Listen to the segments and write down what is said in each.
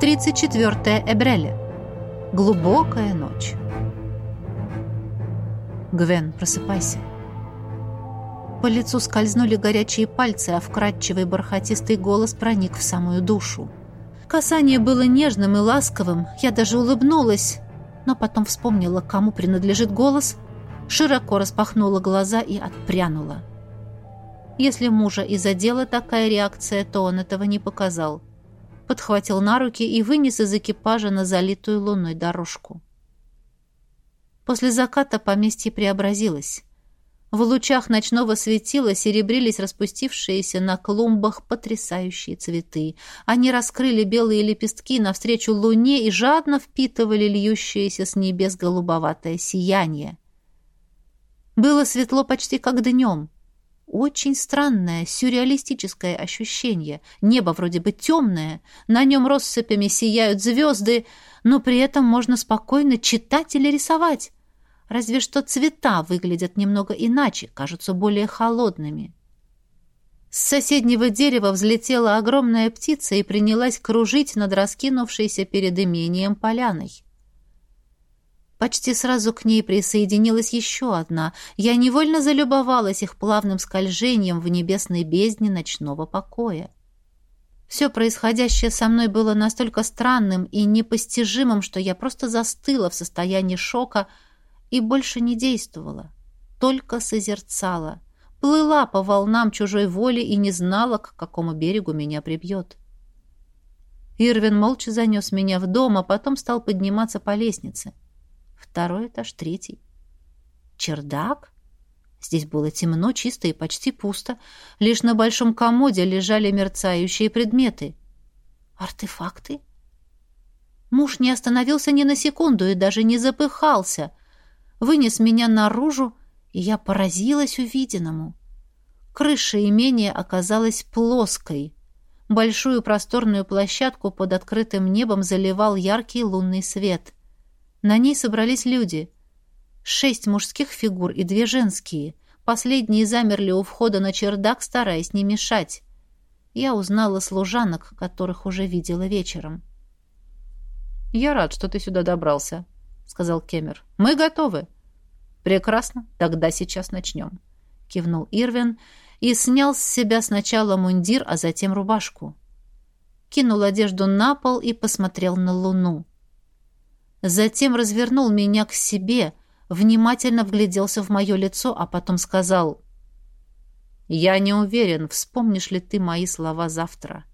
34 Эбреле. Глубокая ночь. Гвен, просыпайся. По лицу скользнули горячие пальцы, а вкрадчивый бархатистый голос проник в самую душу. Касание было нежным и ласковым, я даже улыбнулась, но потом вспомнила, кому принадлежит голос, широко распахнула глаза и отпрянула. Если мужа и задела такая реакция, то он этого не показал. Подхватил на руки и вынес из экипажа на залитую луной дорожку. После заката поместье преобразилось. В лучах ночного светила серебрились распустившиеся на клумбах потрясающие цветы. Они раскрыли белые лепестки навстречу луне и жадно впитывали льющееся с небес голубоватое сияние. Было светло почти как днем. Очень странное, сюрреалистическое ощущение. Небо вроде бы темное, на нем россыпями сияют звезды, но при этом можно спокойно читать или рисовать. Разве что цвета выглядят немного иначе, кажутся более холодными. С соседнего дерева взлетела огромная птица и принялась кружить над раскинувшейся перед имением поляной. Почти сразу к ней присоединилась еще одна. Я невольно залюбовалась их плавным скольжением в небесной бездне ночного покоя. Все происходящее со мной было настолько странным и непостижимым, что я просто застыла в состоянии шока, и больше не действовала, только созерцала, плыла по волнам чужой воли и не знала, к какому берегу меня прибьет. Ирвин молча занес меня в дом, а потом стал подниматься по лестнице. Второй этаж, третий. Чердак? Здесь было темно, чисто и почти пусто. Лишь на большом комоде лежали мерцающие предметы. Артефакты? Муж не остановился ни на секунду и даже не запыхался вынес меня наружу, и я поразилась увиденному. Крыша имения оказалась плоской. Большую просторную площадку под открытым небом заливал яркий лунный свет. На ней собрались люди. Шесть мужских фигур и две женские. Последние замерли у входа на чердак, стараясь не мешать. Я узнала служанок, которых уже видела вечером. «Я рад, что ты сюда добрался», сказал Кемер. «Мы готовы». «Прекрасно, тогда сейчас начнем», — кивнул Ирвин и снял с себя сначала мундир, а затем рубашку. Кинул одежду на пол и посмотрел на луну. Затем развернул меня к себе, внимательно вгляделся в мое лицо, а потом сказал «Я не уверен, вспомнишь ли ты мои слова завтра.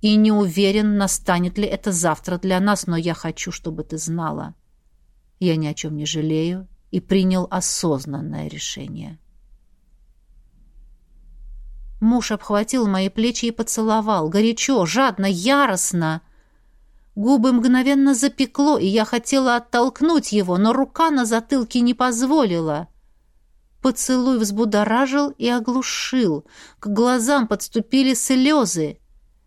И не уверен, настанет ли это завтра для нас, но я хочу, чтобы ты знала». Я ни о чем не жалею и принял осознанное решение. Муж обхватил мои плечи и поцеловал. Горячо, жадно, яростно. Губы мгновенно запекло, и я хотела оттолкнуть его, но рука на затылке не позволила. Поцелуй взбудоражил и оглушил. К глазам подступили слезы.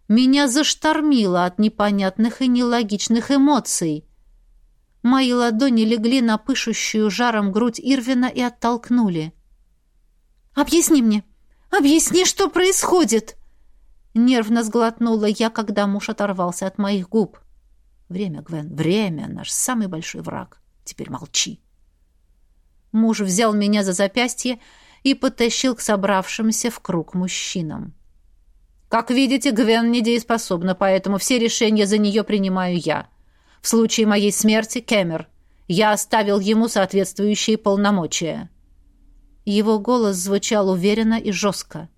Меня заштормило от непонятных и нелогичных эмоций. Мои ладони легли на пышущую жаром грудь Ирвина и оттолкнули. «Объясни мне! Объясни, что происходит!» Нервно сглотнула я, когда муж оторвался от моих губ. «Время, Гвен, время — наш самый большой враг. Теперь молчи!» Муж взял меня за запястье и потащил к собравшимся в круг мужчинам. «Как видите, Гвен недееспособна, поэтому все решения за нее принимаю я. В случае моей смерти Кемер. Я оставил ему соответствующие полномочия». Его голос звучал уверенно и жестко.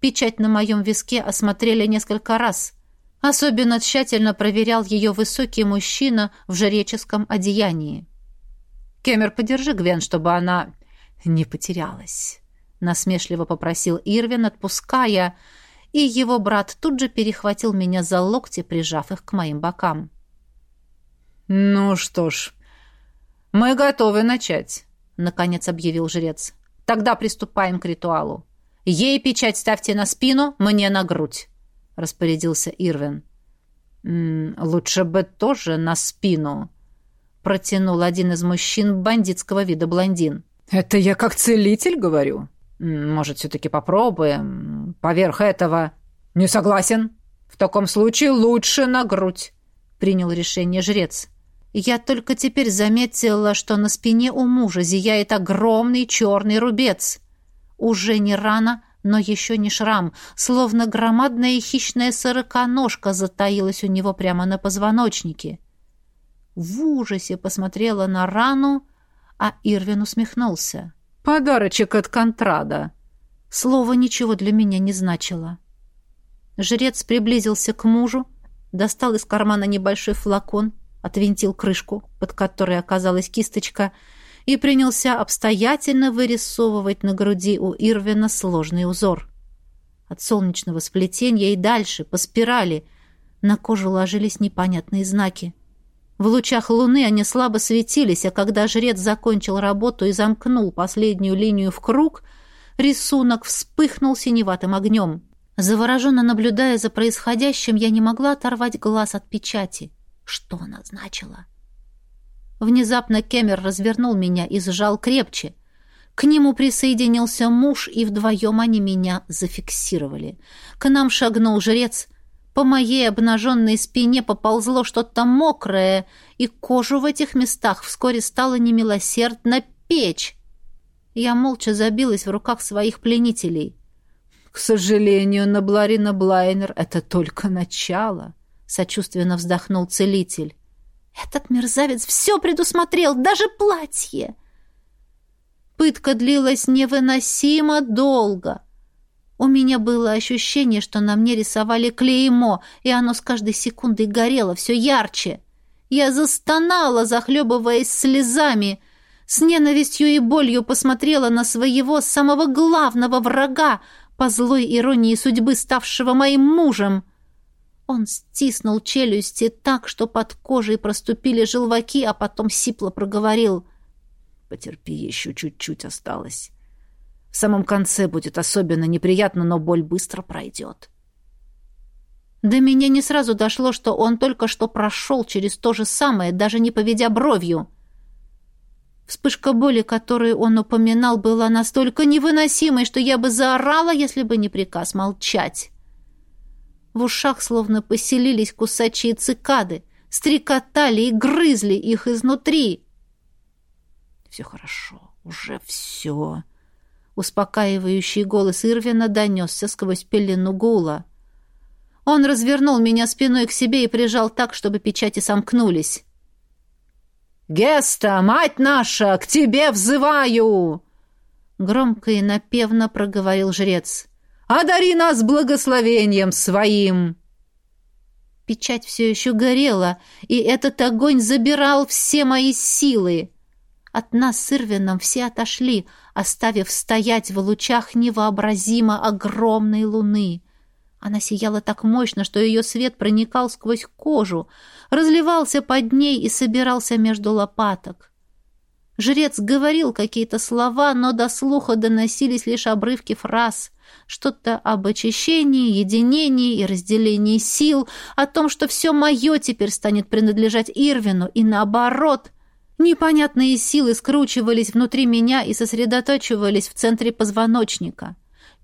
Печать на моем виске осмотрели несколько раз. Особенно тщательно проверял ее высокий мужчина в жреческом одеянии. «Кемер, подержи Гвен, чтобы она не потерялась», — насмешливо попросил Ирвин, отпуская, и его брат тут же перехватил меня за локти, прижав их к моим бокам. «Ну что ж, мы готовы начать», — наконец объявил жрец. «Тогда приступаем к ритуалу. Ей печать ставьте на спину, мне на грудь», — распорядился Ирвин. «М -м, «Лучше бы тоже на спину», — протянул один из мужчин бандитского вида блондин. «Это я как целитель говорю». «Может, все-таки попробуем? Поверх этого...» «Не согласен. В таком случае лучше на грудь». принял решение жрец. Я только теперь заметила, что на спине у мужа зияет огромный черный рубец. Уже не рана, но еще не шрам, словно громадная хищная сороконожка затаилась у него прямо на позвоночнике. В ужасе посмотрела на рану, а Ирвин усмехнулся. «Подарочек от Контрада!» Слово ничего для меня не значило. Жрец приблизился к мужу, достал из кармана небольшой флакон, отвинтил крышку, под которой оказалась кисточка, и принялся обстоятельно вырисовывать на груди у Ирвина сложный узор. От солнечного сплетения и дальше, по спирали, на кожу ложились непонятные знаки. В лучах луны они слабо светились, а когда жрец закончил работу и замкнул последнюю линию в круг — Рисунок вспыхнул синеватым огнем. Завороженно наблюдая за происходящим, я не могла оторвать глаз от печати. Что она значила? Внезапно Кемер развернул меня и сжал крепче. К нему присоединился муж, и вдвоем они меня зафиксировали. К нам шагнул жрец. По моей обнаженной спине поползло что-то мокрое, и кожу в этих местах вскоре стало немилосердно печь. Я молча забилась в руках своих пленителей. «К сожалению, на Бларина Блайнер это только начало», — сочувственно вздохнул целитель. «Этот мерзавец все предусмотрел, даже платье!» Пытка длилась невыносимо долго. У меня было ощущение, что на мне рисовали клеймо, и оно с каждой секундой горело все ярче. Я застонала, захлебываясь слезами — с ненавистью и болью посмотрела на своего самого главного врага, по злой иронии судьбы ставшего моим мужем. Он стиснул челюсти так, что под кожей проступили желваки, а потом сипло проговорил. «Потерпи, еще чуть-чуть осталось. В самом конце будет особенно неприятно, но боль быстро пройдет». До меня не сразу дошло, что он только что прошел через то же самое, даже не поведя бровью — Вспышка боли, которую он упоминал, была настолько невыносимой, что я бы заорала, если бы не приказ молчать. В ушах словно поселились кусачие цикады, стрекотали и грызли их изнутри. «Все хорошо, уже все», — успокаивающий голос Ирвина донесся сквозь пелену гула. Он развернул меня спиной к себе и прижал так, чтобы печати сомкнулись. «Геста, мать наша, к тебе взываю!» Громко и напевно проговорил жрец. «Одари нас благословением своим!» Печать все еще горела, и этот огонь забирал все мои силы. От нас с Ирвином все отошли, оставив стоять в лучах невообразимо огромной луны. Она сияла так мощно, что ее свет проникал сквозь кожу, разливался под ней и собирался между лопаток. Жрец говорил какие-то слова, но до слуха доносились лишь обрывки фраз. Что-то об очищении, единении и разделении сил, о том, что все мое теперь станет принадлежать Ирвину, и наоборот. Непонятные силы скручивались внутри меня и сосредоточивались в центре позвоночника.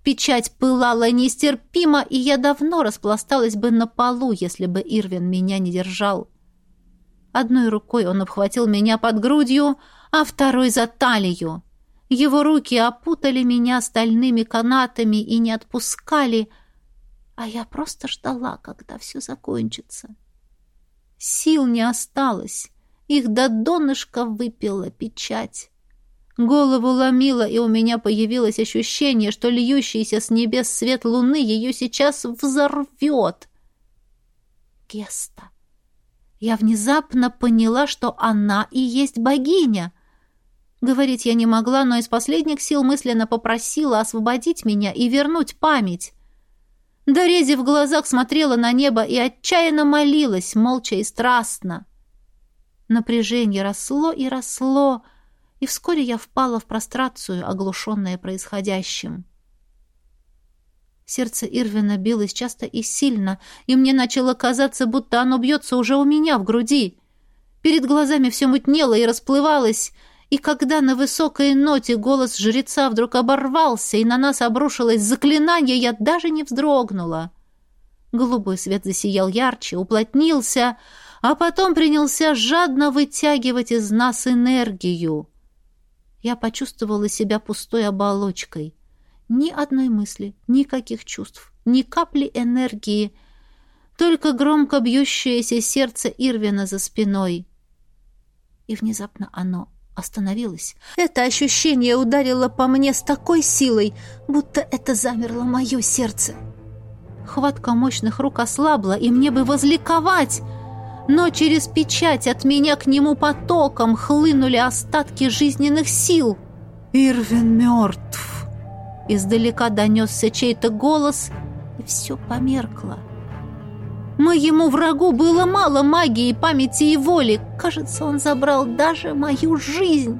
Печать пылала нестерпимо, и я давно распласталась бы на полу, если бы Ирвин меня не держал. Одной рукой он обхватил меня под грудью, а второй за талию. Его руки опутали меня стальными канатами и не отпускали, а я просто ждала, когда все закончится. Сил не осталось, их до донышка выпила печать. Голову ломило, и у меня появилось ощущение, что льющийся с небес свет луны ее сейчас взорвет. Геста. Я внезапно поняла, что она и есть богиня. Говорить я не могла, но из последних сил мысленно попросила освободить меня и вернуть память. Дорези в глазах смотрела на небо и отчаянно молилась, молча и страстно. Напряжение росло и росло, и вскоре я впала в прострацию, оглушенная происходящим. Сердце Ирвина билось часто и сильно, и мне начало казаться, будто оно бьется уже у меня в груди. Перед глазами все мутнело и расплывалось, и когда на высокой ноте голос жреца вдруг оборвался, и на нас обрушилось заклинание, я даже не вздрогнула. Голубой свет засиял ярче, уплотнился, а потом принялся жадно вытягивать из нас энергию. Я почувствовала себя пустой оболочкой. Ни одной мысли, никаких чувств, ни капли энергии, только громко бьющееся сердце Ирвина за спиной. И внезапно оно остановилось. Это ощущение ударило по мне с такой силой, будто это замерло мое сердце. Хватка мощных рук ослабла, и мне бы возликовать, но через печать от меня к нему потоком хлынули остатки жизненных сил. «Ирвин мертв!» Издалека донесся чей-то голос, и все померкло. Моему врагу было мало магии, памяти и воли. Кажется, он забрал даже мою жизнь.